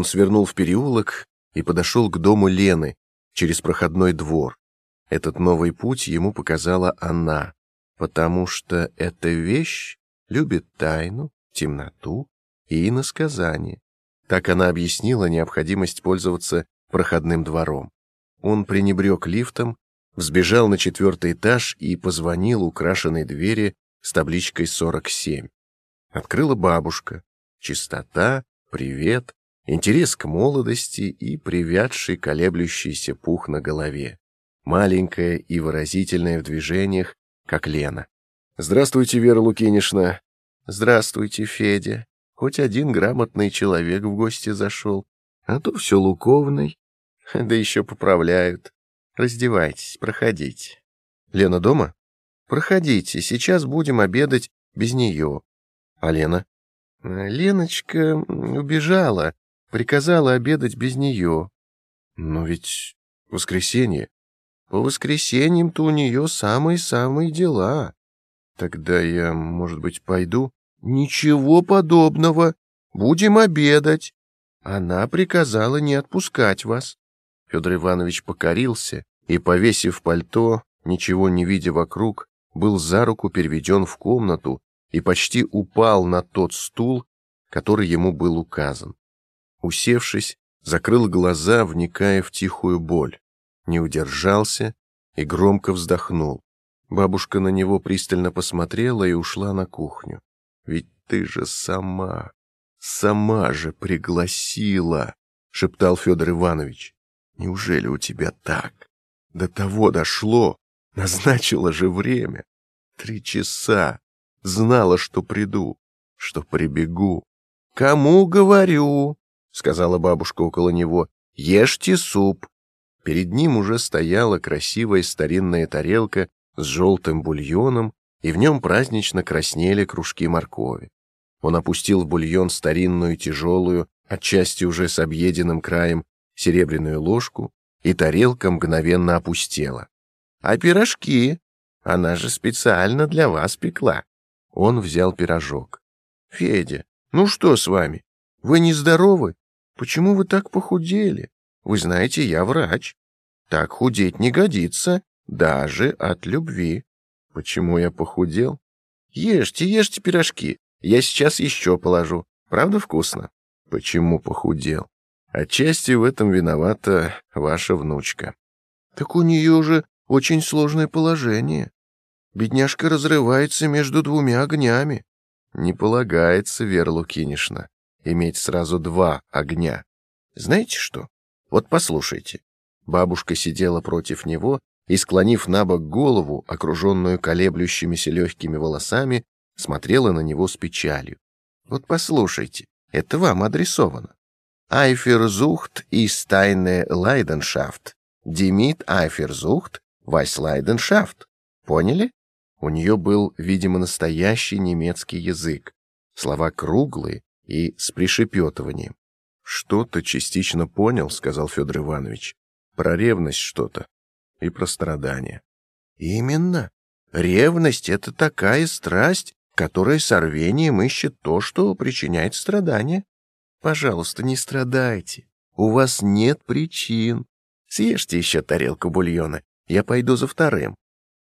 Он свернул в переулок и подошел к дому Лены через проходной двор. Этот новый путь ему показала она, потому что эта вещь любит тайну, темноту и иносказание. Так она объяснила необходимость пользоваться проходным двором. Он пренебрег лифтом, взбежал на четвертый этаж и позвонил украшенной двери с табличкой 47. Открыла бабушка. Чистота, привет, интерес к молодости и привядший колеблющийся пух на голове. Маленькая и выразительная в движениях, как Лена. «Здравствуйте, Вера Лукинишна!» «Здравствуйте, Федя!» Хоть один грамотный человек в гости зашел, а то все луковный. Да еще поправляют. Раздевайтесь, проходите. Лена дома? Проходите, сейчас будем обедать без нее. А Лена? Леночка убежала, приказала обедать без нее. Но ведь воскресенье. По воскресеньям-то у нее самые-самые дела. Тогда я, может быть, пойду? Ничего подобного. Будем обедать. Она приказала не отпускать вас. Федор Иванович покорился и, повесив пальто, ничего не видя вокруг, был за руку переведен в комнату и почти упал на тот стул, который ему был указан. Усевшись, закрыл глаза, вникая в тихую боль, не удержался и громко вздохнул. Бабушка на него пристально посмотрела и ушла на кухню. «Ведь ты же сама, сама же пригласила!» — шептал Федор Иванович. «Неужели у тебя так? До того дошло, назначила же время. Три часа, знала, что приду, что прибегу. «Кому говорю?» — сказала бабушка около него. «Ешьте суп». Перед ним уже стояла красивая старинная тарелка с желтым бульоном, и в нем празднично краснели кружки моркови. Он опустил в бульон старинную тяжелую, отчасти уже с объеденным краем, серебряную ложку, и тарелка мгновенно опустела. «А пирожки? Она же специально для вас пекла». Он взял пирожок. «Федя, ну что с вами? Вы нездоровы? Почему вы так похудели? Вы знаете, я врач. Так худеть не годится, даже от любви». «Почему я похудел?» «Ешьте, ешьте пирожки. Я сейчас еще положу. Правда вкусно?» «Почему похудел?» «Отчасти в этом виновата ваша внучка». «Так у нее же очень сложное положение. Бедняжка разрывается между двумя огнями. Не полагается, Вера Лукинишна, иметь сразу два огня. Знаете что? Вот послушайте. Бабушка сидела против него и, склонив на бок голову, окруженную колеблющимися легкими волосами, смотрела на него с печалью. Вот послушайте, это вам адресовано. Айферзухт ist eine Leidenschaft. Демит Айферзухт was Leidenschaft. Поняли? У нее был, видимо, настоящий немецкий язык, слова круглые и с пришепетыванием. «Что-то частично понял», — сказал Федор Иванович. «Про ревность что-то и про страдания». «Именно. Ревность — это такая страсть, которая с рвением ищет то, что причиняет страдания. Пожалуйста, не страдайте. У вас нет причин. Съешьте еще тарелку бульона. Я пойду за вторым».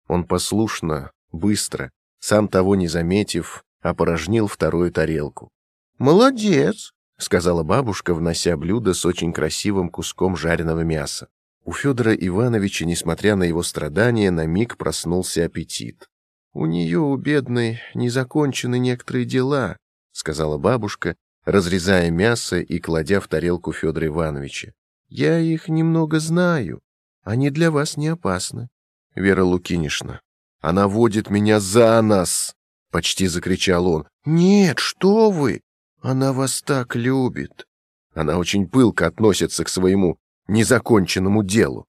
Он послушно быстро, сам того не заметив, опорожнил вторую тарелку. «Молодец!» — сказала бабушка, внося блюдо с очень красивым куском жареного мяса. У Федора Ивановича, несмотря на его страдания, на миг проснулся аппетит. «У нее, у бедной, не закончены некоторые дела», — сказала бабушка, разрезая мясо и кладя в тарелку Федора Ивановича. «Я их немного знаю. Они для вас не опасны». «Вера Лукинишна, она водит меня за нос!» — почти закричал он. «Нет, что вы! Она вас так любит!» Она очень пылко относится к своему незаконченному делу.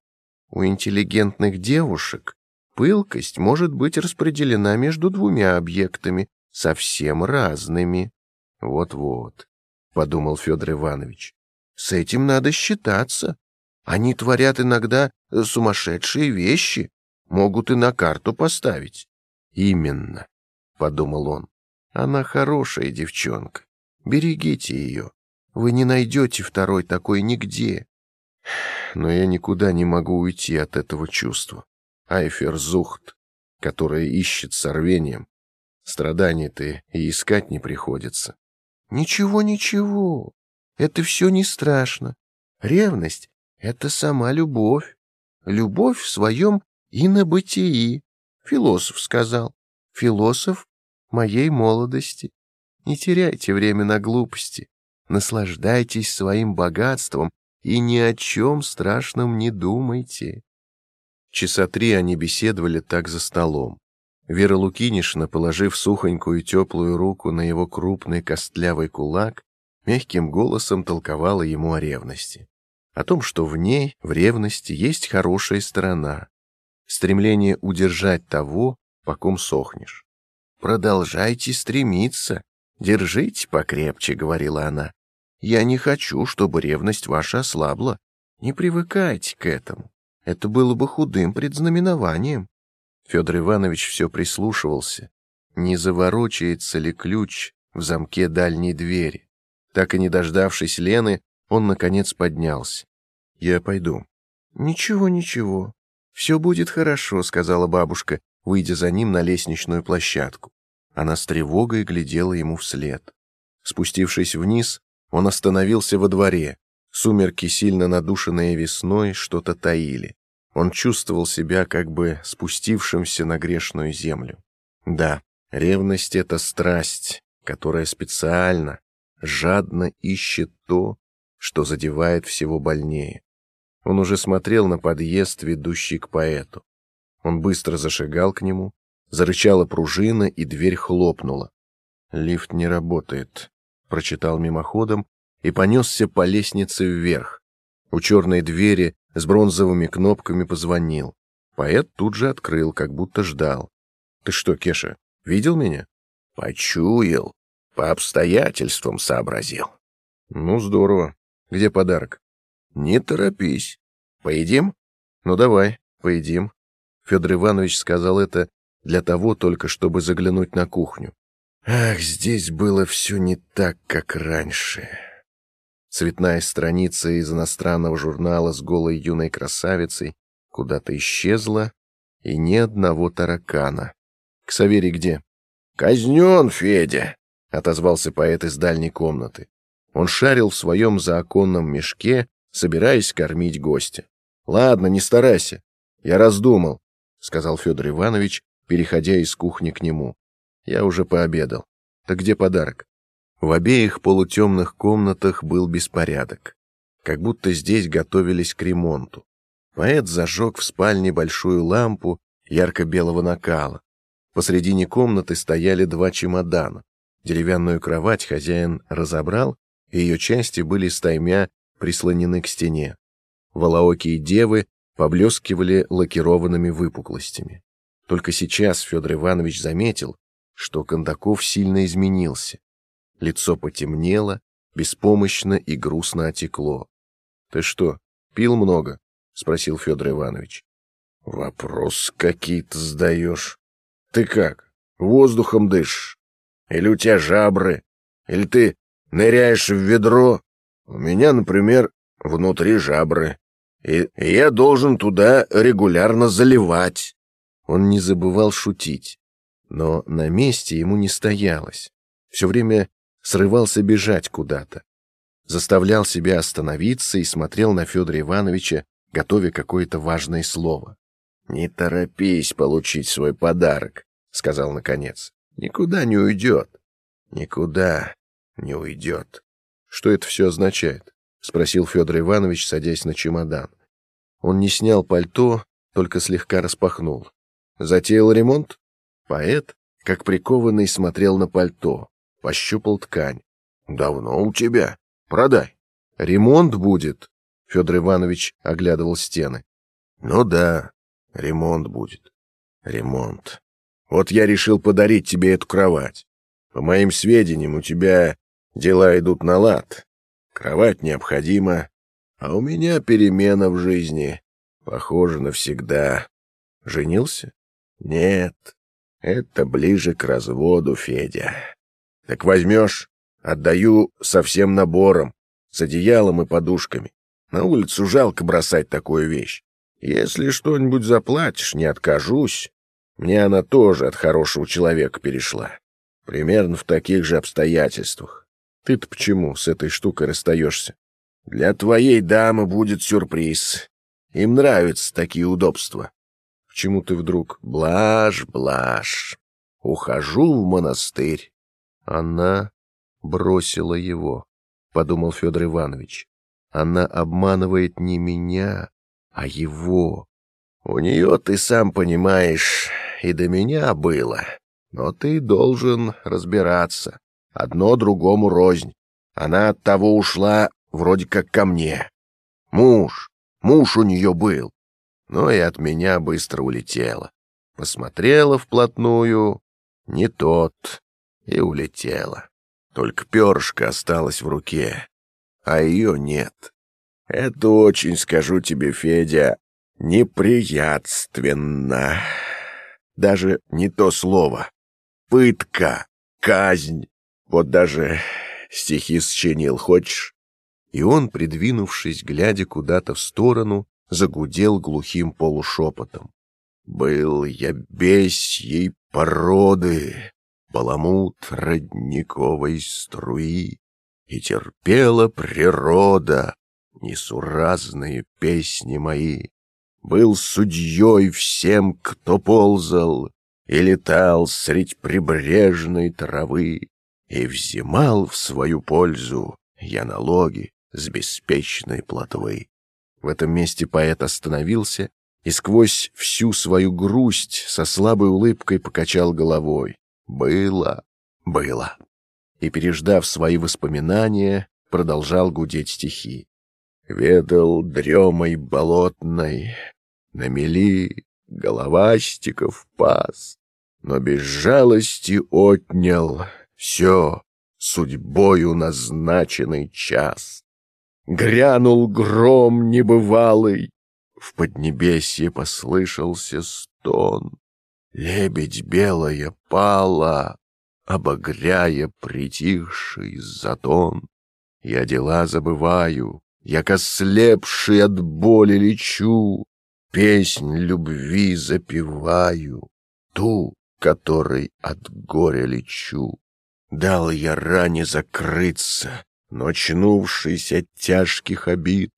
У интеллигентных девушек пылкость может быть распределена между двумя объектами, совсем разными. Вот-вот, — подумал Федор Иванович, — с этим надо считаться. Они творят иногда сумасшедшие вещи, Могут и на карту поставить. Именно, подумал он. Она хорошая девчонка. Берегите ее. Вы не найдете второй такой нигде. Но я никуда не могу уйти от этого чувства. Айферзухт, которое ищет с рвением. Страданий-то и искать не приходится. Ничего, ничего. Это все не страшно. Ревность — это сама любовь. Любовь в своем инобытии. Философ сказал. Философ моей молодости. Не теряйте время на глупости. Наслаждайтесь своим богатством и ни о чем страшном не думайте. Часа три они беседовали так за столом. Вера Лукинишна, положив сухонькую теплую руку на его крупный костлявый кулак, мягким голосом толковала ему о ревности. О том, что в ней, в ревности, есть хорошая сторона. Стремление удержать того, по ком сохнешь. «Продолжайте стремиться, держите покрепче», — говорила она. «Я не хочу, чтобы ревность ваша ослабла. Не привыкайте к этому. Это было бы худым предзнаменованием». Федор Иванович все прислушивался. Не заворочается ли ключ в замке дальней двери? Так и не дождавшись Лены, он, наконец, поднялся. «Я пойду». «Ничего, ничего. Все будет хорошо», — сказала бабушка, выйдя за ним на лестничную площадку. Она с тревогой глядела ему вслед. Спустившись вниз, он остановился во дворе. Сумерки, сильно надушенные весной, что-то таили. Он чувствовал себя как бы спустившимся на грешную землю. Да, ревность — это страсть, которая специально, жадно ищет то, что задевает всего больнее. Он уже смотрел на подъезд, ведущий к поэту. Он быстро зашагал к нему, зарычала пружина, и дверь хлопнула. «Лифт не работает», — прочитал мимоходом и понесся по лестнице вверх. У черной двери с бронзовыми кнопками позвонил. Поэт тут же открыл, как будто ждал. «Ты что, Кеша, видел меня?» «Почуял. По обстоятельствам сообразил». «Ну, здорово. Где подарок?» «Не торопись. Поедим?» «Ну, давай, поедим». Федор Иванович сказал это для того только, чтобы заглянуть на кухню. Ах, здесь было все не так, как раньше. Цветная страница из иностранного журнала с голой юной красавицей куда-то исчезла, и ни одного таракана. «Ксаверий где?» «Казнен, Федя!» — отозвался поэт из дальней комнаты. Он шарил в своем заоконном мешке, собираясь кормить гостя. «Ладно, не старайся. Я раздумал. — сказал Федор Иванович, переходя из кухни к нему. «Я уже пообедал. Так где подарок?» В обеих полутемных комнатах был беспорядок. Как будто здесь готовились к ремонту. Поэт зажег в спальне большую лампу ярко-белого накала. Посредине комнаты стояли два чемодана. Деревянную кровать хозяин разобрал, и ее части были стаймя прислонены к стене. Волоокие девы поблескивали лакированными выпуклостями. Только сейчас Федор Иванович заметил, что Кондаков сильно изменился. Лицо потемнело, беспомощно и грустно отекло. — Ты что, пил много? — спросил Федор Иванович. — Вопрос какие-то задаешь. Ты как, воздухом дышишь? Или у тебя жабры? Или ты ныряешь в ведро? У меня, например, внутри жабры и я должен туда регулярно заливать. Он не забывал шутить, но на месте ему не стоялось. Все время срывался бежать куда-то. Заставлял себя остановиться и смотрел на Федора Ивановича, готовя какое-то важное слово. «Не торопись получить свой подарок», — сказал наконец. «Никуда не уйдет. Никуда не уйдет». «Что это все означает?» — спросил Федор Иванович, садясь на чемодан. Он не снял пальто, только слегка распахнул. Затеял ремонт? Поэт, как прикованный, смотрел на пальто, пощупал ткань. «Давно у тебя? Продай». «Ремонт будет», — Федор Иванович оглядывал стены. «Ну да, ремонт будет. Ремонт. Вот я решил подарить тебе эту кровать. По моим сведениям, у тебя дела идут на лад. Кровать необходима, а у меня перемена в жизни. Похоже, навсегда. Женился? Нет, это ближе к разводу, Федя. Так возьмешь, отдаю со всем набором. с одеялом и подушками. На улицу жалко бросать такую вещь. Если что-нибудь заплатишь, не откажусь. Мне она тоже от хорошего человека перешла. Примерно в таких же обстоятельствах. Ты-то почему с этой штукой расстаешься? Для твоей дамы будет сюрприз. Им нравятся такие удобства. Почему ты вдруг блажь, блажь? Ухожу в монастырь. Она бросила его, подумал Федор Иванович. Она обманывает не меня, а его. У нее, ты сам понимаешь, и до меня было. Но ты должен разбираться. Одно другому рознь. Она от того ушла вроде как ко мне. Муж, муж у нее был. Но и от меня быстро улетела. Посмотрела вплотную, не тот, и улетела. Только перышко осталось в руке, а ее нет. Это очень, скажу тебе, Федя, неприятственно. Даже не то слово. Пытка, казнь. Вот даже стихи сочинил, хочешь? И он, придвинувшись, глядя куда-то в сторону, загудел глухим полушепотом. Был я бесьей породы, баламут родниковой струи, и терпела природа несуразные песни мои. Был судьей всем, кто ползал и летал средь прибрежной травы, и взимал в свою пользу я налоги с беспечной плотвы. В этом месте поэт остановился и сквозь всю свою грусть со слабой улыбкой покачал головой. Было, было. И, переждав свои воспоминания, продолжал гудеть стихи. Ведал дремой болотной, на мели головастиков пас, но без жалости отнял все судьбою назначенный час. Грянул гром небывалый, в поднебесье послышался стон. Лебедь белая пала, обогряя притихший затон. Я дела забываю, я кослепший от боли лечу, Песнь любви запеваю, ту, которой от горя лечу. Дал я ране закрыться, но, очнувшись от тяжких обид,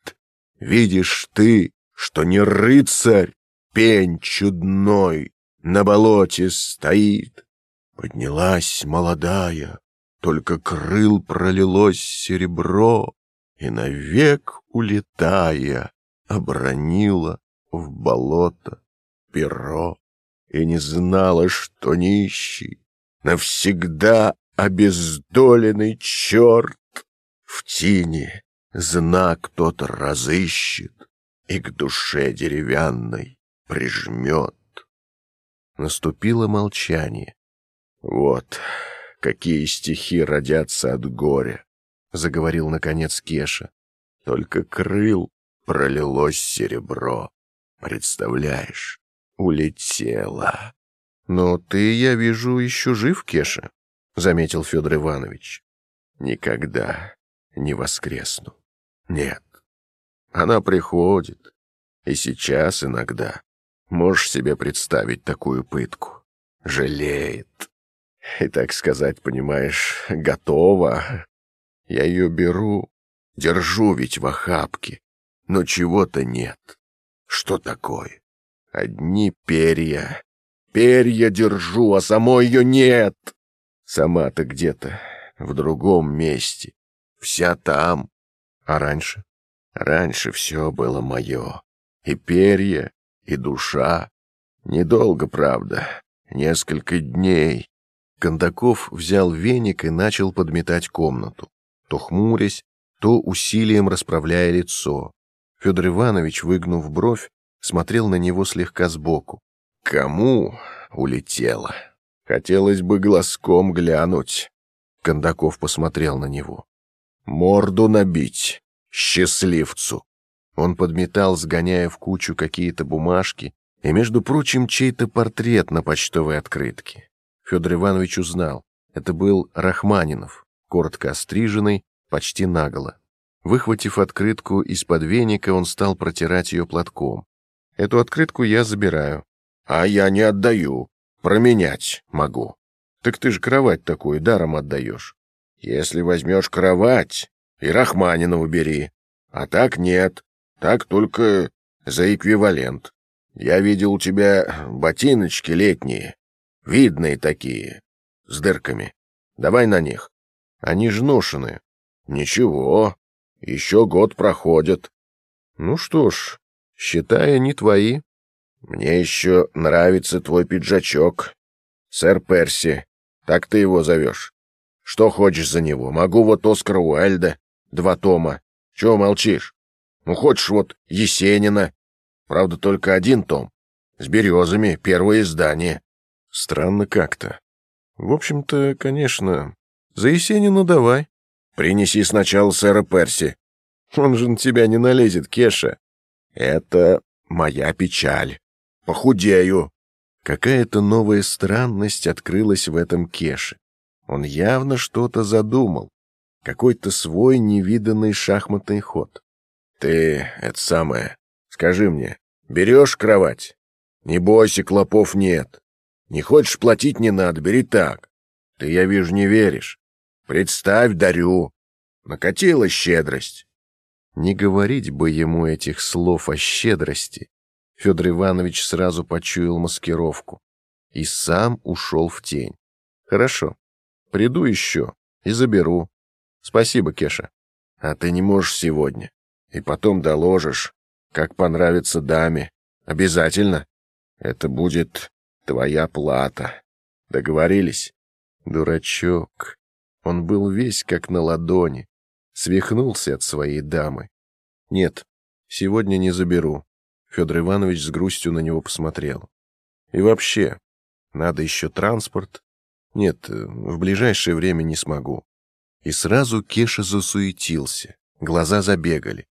Видишь ты, что не рыцарь, пень чудной на болоте стоит. Поднялась молодая, только крыл пролилось серебро, И навек улетая обронила в болото перо. И не знала, что нищий, навсегда обездоленный черт в тени знак тот разыщет и к душе деревянной прижмет. Наступило молчание. Вот какие стихи родятся от горя, заговорил наконец Кеша. Только крыл пролилось серебро. Представляешь, улетело. Но ты, я вижу, еще жив, Кеша, заметил Федор Иванович. Никогда не воскресну. Нет. Она приходит. И сейчас иногда. Можешь себе представить такую пытку. Жалеет. И, так сказать, понимаешь, готова. Я ее беру, держу ведь в охапке. Но чего-то нет. Что такое? Одни перья. Перья держу, а самой ее нет. Сама-то где-то в другом месте. Вся там. А раньше? Раньше все было мое. И перья, и душа. Недолго, правда. Несколько дней. Кондаков взял веник и начал подметать комнату, то хмурясь, то усилием расправляя лицо. Федор Иванович, выгнув бровь, смотрел на него слегка сбоку. «Кому улетело? Хотелось бы глазком глянуть». Кондаков посмотрел на него. «Морду набить, счастливцу!» Он подметал, сгоняя в кучу какие-то бумажки, и, между прочим, чей-то портрет на почтовой открытке. Федор Иванович узнал. Это был Рахманинов, коротко остриженный, почти наголо. Выхватив открытку из-под веника, он стал протирать ее платком. Эту открытку я забираю. А я не отдаю. Променять могу. Так ты же кровать такую даром отдаешь. Если возьмешь кровать, и Рахманинова бери. А так нет. Так только за эквивалент. Я видел у тебя ботиночки летние. Видные такие. С дырками. Давай на них. Они ж ношены. Ничего. Еще год проходит. Ну что ж, считай, они твои. Мне еще нравится твой пиджачок. Сэр Перси. Так ты его зовешь. Что хочешь за него? Могу вот Оскара Уайльда. Два тома. Чего молчишь? Ну, хочешь вот Есенина. Правда, только один том. С березами, первое издание. Странно как-то. В общем-то, конечно. За Есенина давай. Принеси сначала сэра Перси. Он же на тебя не налезет, Кеша. Это моя печаль. Похудею. Какая-то новая странность открылась в этом Кеше. Он явно что-то задумал. Какой-то свой невиданный шахматный ход. Ты, это самое, скажи мне, берешь кровать? Не бойся, клопов нет. Не хочешь платить, не надо, бери так. Ты, я вижу, не веришь. Представь, дарю. Накатила щедрость. Не говорить бы ему этих слов о щедрости. Федор Иванович сразу почуял маскировку и сам ушел в тень. Хорошо, приду еще и заберу. Спасибо, Кеша. А ты не можешь сегодня. И потом доложишь, как понравится даме. Обязательно. Это будет твоя плата. Договорились? Дурачок. Он был весь как на ладони свихнулся от своей дамы. Нет, сегодня не заберу. Федор Иванович с грустью на него посмотрел. И вообще, надо еще транспорт. Нет, в ближайшее время не смогу. И сразу Кеша засуетился, глаза забегали.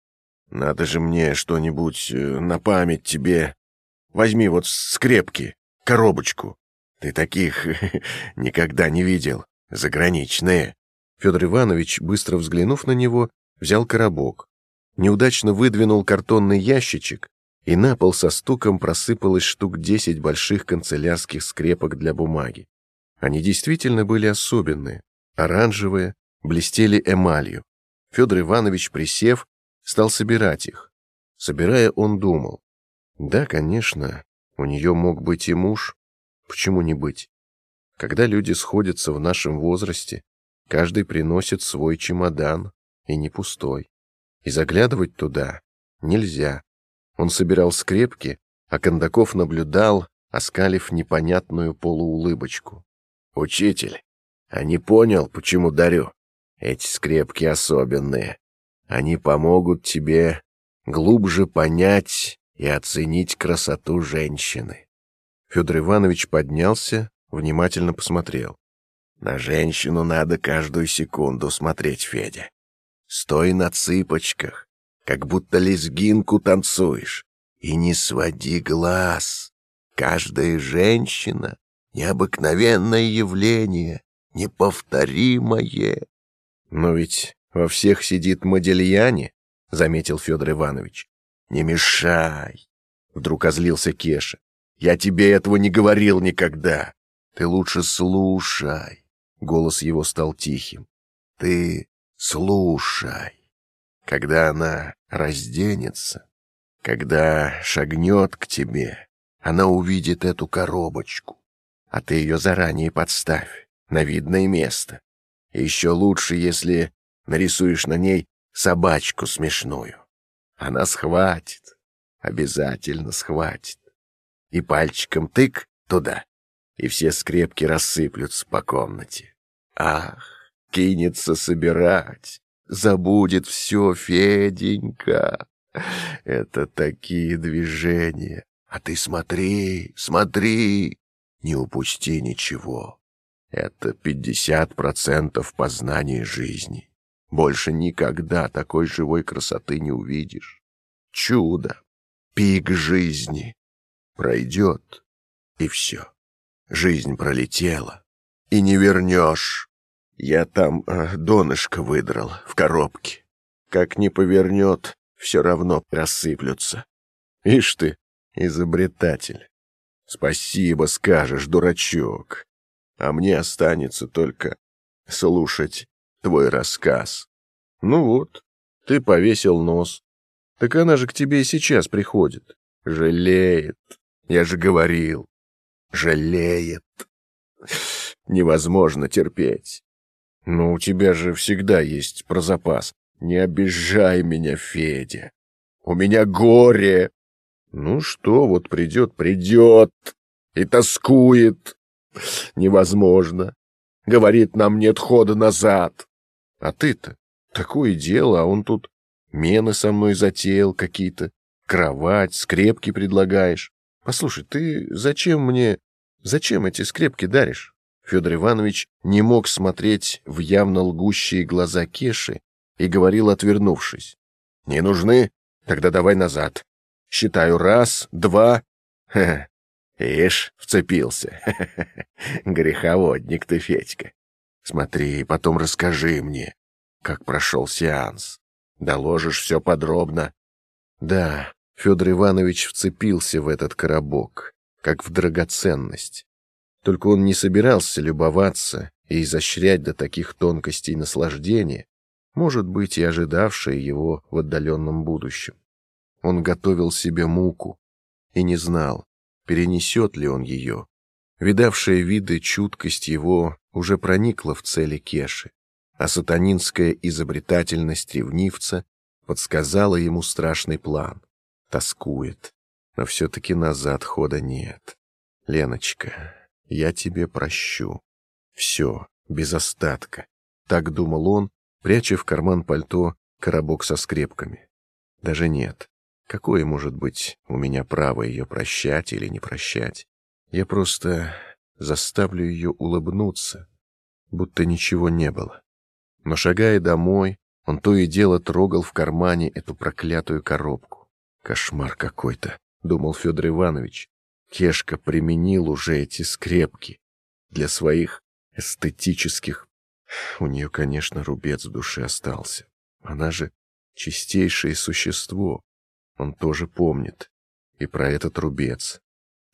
Надо же мне что-нибудь э, на память тебе. Возьми вот скрепки, коробочку. Ты таких никогда не видел, заграничные. Федор Иванович, быстро взглянув на него, взял коробок, неудачно выдвинул картонный ящичек, и на пол со стуком просыпалось штук десять больших канцелярских скрепок для бумаги. Они действительно были особенные, оранжевые, блестели эмалью. Федор Иванович, присев, стал собирать их. Собирая, он думал, да, конечно, у нее мог быть и муж, почему не быть? Когда люди сходятся в нашем возрасте, Каждый приносит свой чемодан, и не пустой. И заглядывать туда нельзя. Он собирал скрепки, а Кондаков наблюдал, оскалив непонятную полуулыбочку. «Учитель, а не понял, почему дарю? Эти скрепки особенные. Они помогут тебе глубже понять и оценить красоту женщины». Федор Иванович поднялся, внимательно посмотрел. На женщину надо каждую секунду смотреть, Федя. Стой на цыпочках, как будто лезгинку танцуешь, и не своди глаз. Каждая женщина — необыкновенное явление, неповторимое. Но ведь во всех сидит Модельяне, — заметил Федор Иванович. Не мешай, — вдруг озлился Кеша. Я тебе этого не говорил никогда. Ты лучше слушай. Голос его стал тихим. «Ты слушай. Когда она разденется, когда шагнет к тебе, она увидит эту коробочку, а ты ее заранее подставь на видное место. Еще лучше, если нарисуешь на ней собачку смешную. Она схватит, обязательно схватит. И пальчиком тык туда, и все скрепки рассыплются по комнате. Ах, кинется собирать, забудет все, Феденька. Это такие движения. А ты смотри, смотри, не упусти ничего. Это пятьдесят процентов познания жизни. Больше никогда такой живой красоты не увидишь. Чудо, пик жизни. Пройдет, и все. Жизнь пролетела, и не вернешь. Я там э, донышко выдрал в коробке. как не повернет, все равно рассыплются. Ишь ты, изобретатель. Спасибо скажешь, дурачок. А мне останется только слушать твой рассказ. Ну вот, ты повесил нос. Так она же к тебе и сейчас приходит. Жалеет. Я же говорил. Жалеет. Невозможно терпеть. Но у тебя же всегда есть про запас. Не обижай меня, Федя. У меня горе. Ну что, вот придет, придет. И тоскует. Невозможно. Говорит, нам нет хода назад. А ты-то, такое дело, а он тут мены со мной затеял какие-то, кровать, скрепки предлагаешь. Послушай, ты зачем мне, зачем эти скрепки даришь? Федор Иванович не мог смотреть в явно лгущие глаза Кеши и говорил, отвернувшись. «Не нужны? Тогда давай назад. Считаю раз, два...» Ха Ишь, вцепился. Греховодник ты, Федька. Смотри, потом расскажи мне, как прошел сеанс. Доложишь все подробно. Да, Федор Иванович вцепился в этот коробок, как в драгоценность. Только он не собирался любоваться и изощрять до таких тонкостей наслаждения, может быть, и ожидавшее его в отдаленном будущем. Он готовил себе муку и не знал, перенесет ли он ее. Видавшая виды чуткость его уже проникла в цели Кеши, а сатанинская изобретательность ревнивца подсказала ему страшный план. Тоскует, но все-таки назад хода нет. Леночка, я тебе прощу. Все, без остатка. Так думал он, пряча в карман пальто коробок со скрепками. Даже нет. Какое может быть у меня право ее прощать или не прощать? Я просто заставлю ее улыбнуться, будто ничего не было. Но шагая домой, он то и дело трогал в кармане эту проклятую коробку. Кошмар какой-то, думал Федор Иванович. Кешка применил уже эти скрепки для своих эстетических. У нее, конечно, рубец в душе остался. Она же чистейшее существо. Он тоже помнит. И про этот рубец.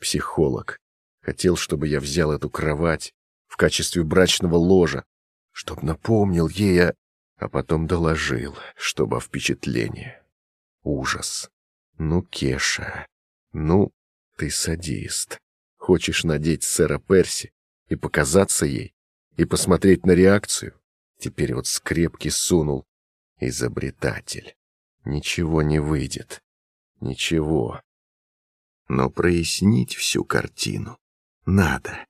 Психолог. Хотел, чтобы я взял эту кровать в качестве брачного ложа, чтоб напомнил ей, а потом доложил, чтобы впечатление. Ужас. Ну, Кеша, ну, ты садист. Хочешь надеть сэра Перси и показаться ей, и посмотреть на реакцию? Теперь вот скрепки сунул. Изобретатель. Ничего не выйдет. Ничего. Но прояснить всю картину надо,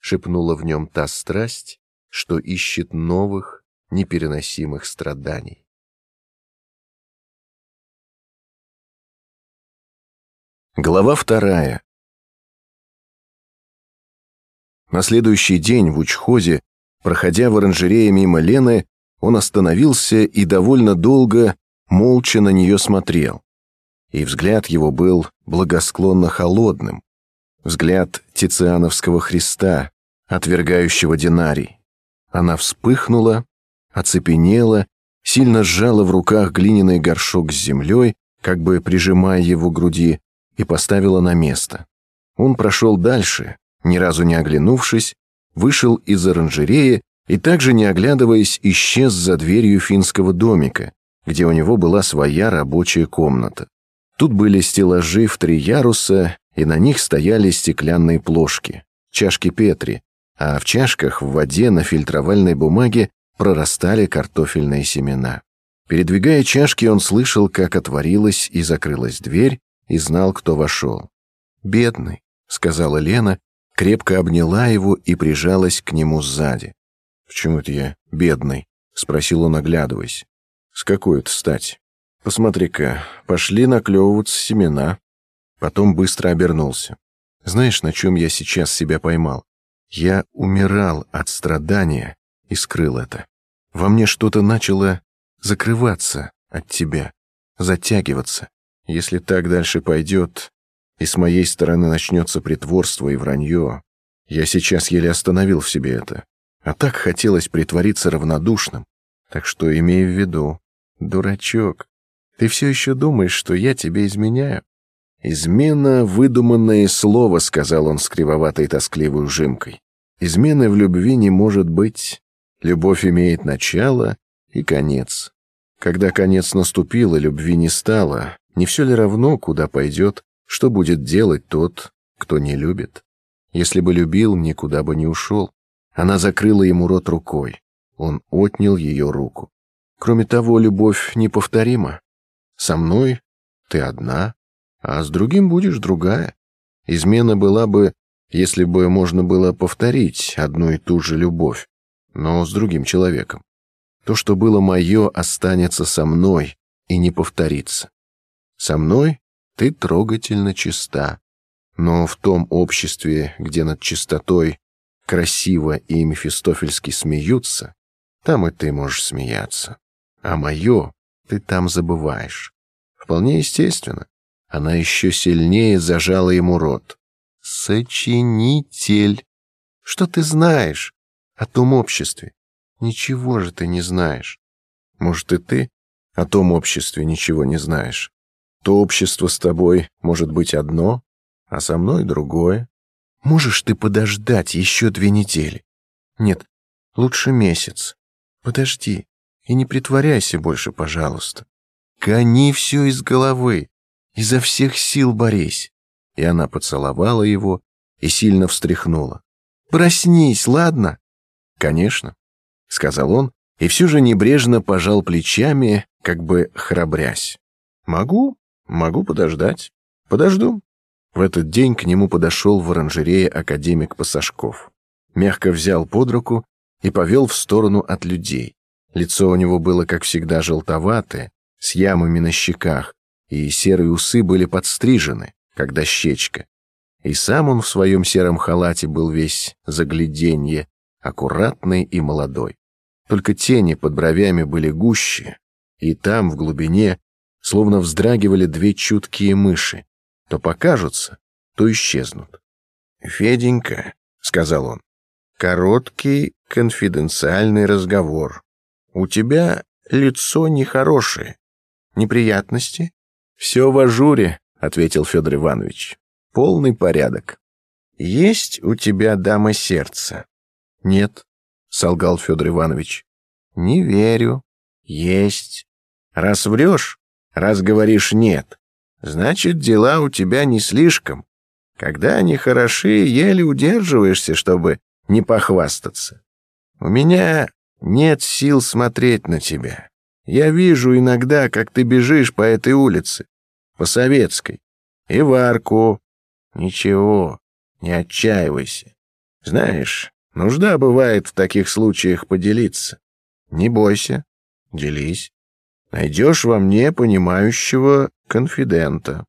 шепнула в нем та страсть, что ищет новых, непереносимых страданий. Глава вторая. На следующий день в Учхозе, проходя в оранжерее мимо Лены, он остановился и довольно долго молча на нее смотрел и взгляд его был благосклонно холодным. Взгляд Тициановского Христа, отвергающего динарий. Она вспыхнула, оцепенела, сильно сжала в руках глиняный горшок с землей, как бы прижимая его к груди, и поставила на место. Он прошел дальше, ни разу не оглянувшись, вышел из оранжереи и также не оглядываясь исчез за дверью финского домика, где у него была своя рабочая комната. Тут были стеллажи в три яруса, и на них стояли стеклянные плошки, чашки Петри, а в чашках в воде на фильтровальной бумаге прорастали картофельные семена. Передвигая чашки, он слышал, как отворилась и закрылась дверь, и знал, кто вошел. «Бедный», — сказала Лена, крепко обняла его и прижалась к нему сзади. «Почему это я бедный?» — спросил он, оглядываясь. «С какой это стать?» Посмотри-ка, пошли наклевываться семена. Потом быстро обернулся. Знаешь, на чем я сейчас себя поймал? Я умирал от страдания и скрыл это. Во мне что-то начало закрываться от тебя, затягиваться. Если так дальше пойдет, и с моей стороны начнется притворство и вранье, я сейчас еле остановил в себе это. А так хотелось притвориться равнодушным. Так что имей в виду, Дурачок, ты все еще думаешь, что я тебе изменяю? «Измена — выдуманное слово», — сказал он с кривоватой тоскливой ужимкой. «Измены в любви не может быть. Любовь имеет начало и конец. Когда конец наступил и любви не стало, не все ли равно, куда пойдет, что будет делать тот, кто не любит? Если бы любил, никуда бы не ушел. Она закрыла ему рот рукой. Он отнял ее руку. Кроме того, любовь неповторима. Со мной ты одна, а с другим будешь другая. Измена была бы, если бы можно было повторить одну и ту же любовь, но с другим человеком. То, что было мое, останется со мной и не повторится. Со мной ты трогательно чиста, но в том обществе, где над чистотой красиво и мефистофельски смеются, там и ты можешь смеяться. А мое ты там забываешь. Вполне естественно. Она еще сильнее зажала ему рот. «Сочинитель! Что ты знаешь о том обществе? Ничего же ты не знаешь. Может, и ты о том обществе ничего не знаешь. То общество с тобой может быть одно, а со мной другое. Можешь ты подождать еще две недели? Нет, лучше месяц. Подожди и не притворяйся больше, пожалуйста. Гони все из головы. Изо всех сил борись. И она поцеловала его и сильно встряхнула. Проснись, ладно? Конечно, сказал он, и все же небрежно пожал плечами, как бы храбрясь. Могу, могу подождать. Подожду. В этот день к нему подошел в оранжерее академик Пасашков. Мягко взял под руку и повел в сторону от людей. Лицо у него было, как всегда, желтоватое, с ямами на щеках, и серые усы были подстрижены, как дощечка. И сам он в своем сером халате был весь загляденье, аккуратный и молодой. Только тени под бровями были гуще, и там, в глубине, словно вздрагивали две чуткие мыши. То покажутся, то исчезнут. «Феденька», — сказал он, — «короткий конфиденциальный разговор. У тебя лицо нехорошее. Неприятности?» «Все в ажуре», — ответил Федор Иванович. «Полный порядок». «Есть у тебя дама сердца?» «Нет», — солгал Федор Иванович. «Не верю. Есть. Раз врешь, раз говоришь «нет», значит, дела у тебя не слишком. Когда они хороши, еле удерживаешься, чтобы не похвастаться. У меня нет сил смотреть на тебя. Я вижу иногда, как ты бежишь по этой улице, по Советской, и в арку. Ничего, не отчаивайся. Знаешь, нужда бывает в таких случаях поделиться. Не бойся, делись. Найдешь во мне понимающего конфидента.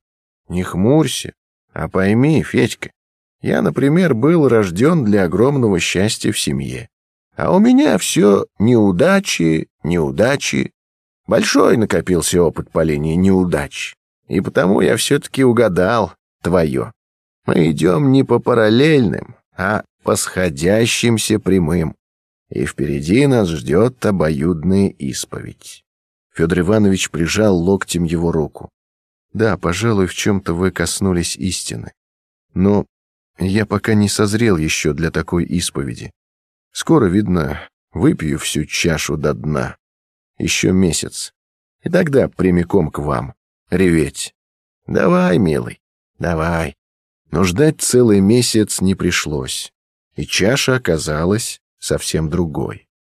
Не хмурься, а пойми, Федька, я, например, был рожден для огромного счастья в семье. А у меня все неудачи, неудачи, Большой накопился опыт по линии неудач, и потому я все-таки угадал твое. Мы идем не по параллельным, а по сходящимся прямым, и впереди нас ждет обоюдная исповедь. Федор Иванович прижал локтем его руку. Да, пожалуй, в чем-то вы коснулись истины. Но я пока не созрел еще для такой исповеди. Скоро, видно, выпью всю чашу до дна еще месяц. И тогда прямиком к вам. Реветь. Давай, милый, давай. Но ждать целый месяц не пришлось. И чаша оказалась совсем другой.